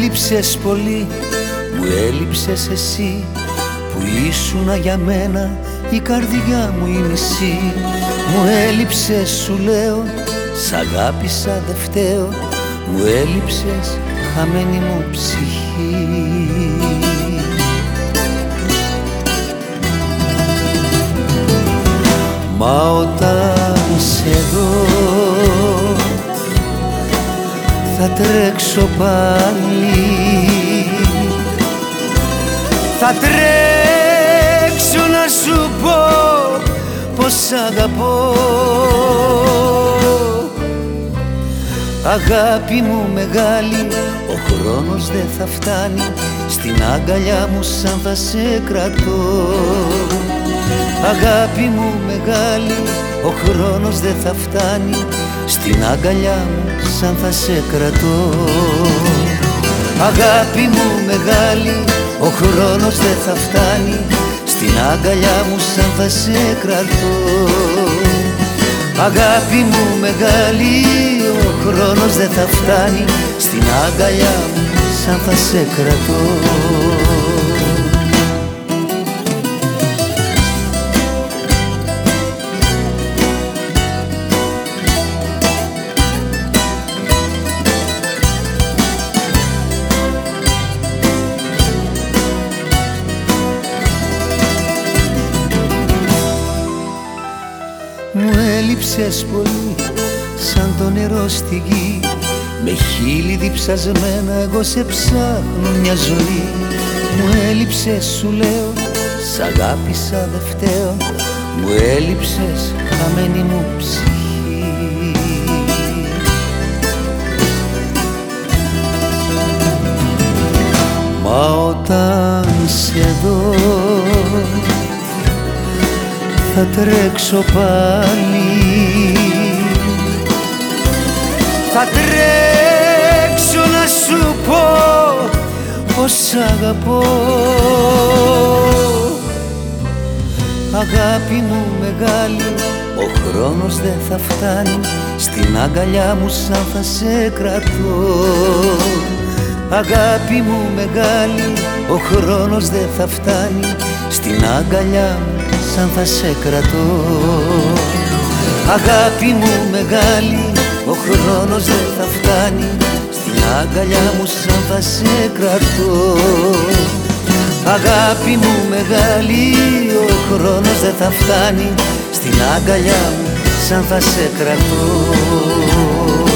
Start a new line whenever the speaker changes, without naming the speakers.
έλειψες πολύ, μου έλειψες εσύ Που ήσουνα για μένα η καρδιά μου η μισή. Μου έλειψες σου λέω, σ' αγάπησα δε φταίω Μου έλειψες χαμένη μου ψυχή. Μα όταν σε δω θα τρέξω πάλι. Θα τρέξω να σου πω πως αγαπώ. Αγάπη μου μεγάλη, ο χρόνος δεν θα φτάνει. Στην αγκαλιά μου σαν θα σε κρατώ. Αγάπη μου μεγάλη, ο χρόνος δεν θα φτάνει Στην αγκαλιά μου σαν θα σε κρατώ. Αγάπη μου μεγάλη, ο χρόνος δεν θα φτάνει Στην αγκαλιά μου σαν θα σε κρατώ. Αγάπη μου μεγάλη, ο χρόνος δεν θα φτάνει Στην αγκαλιά μου σαν θα σε κρατώ Μου έλειψες πολύ σαν το νερό στη γη. Με χείλη διψασμένα εγώ σε ψάχνω μια ζωή. Μου έλειψες σου λέω, σ' αγάπησα δε φταίω. Μου έλειψες χαμένη μου ψυχή. Μα όταν σε δω θα τρέξω πάλι πως αγαπώ. Αγάπη μου μεγάλη, ο χρόνος δεν θα φτάνει. Στην αγκαλιά μου σαν θα σε κρατώ. Αγάπη μου μεγάλη, ο χρόνος δεν θα φτάνει. Στην αγκαλιά μου σαν θα σε κρατώ. Αγάπη μου μεγάλη, ο χρόνος δεν θα φτάνει Στην αγκαλιά μου σαν θα σε κρατώ. Αγάπη μου μεγάλη, ο χρόνος δεν θα φτάνει Στην αγκαλιά μου σαν θα σε κρατώ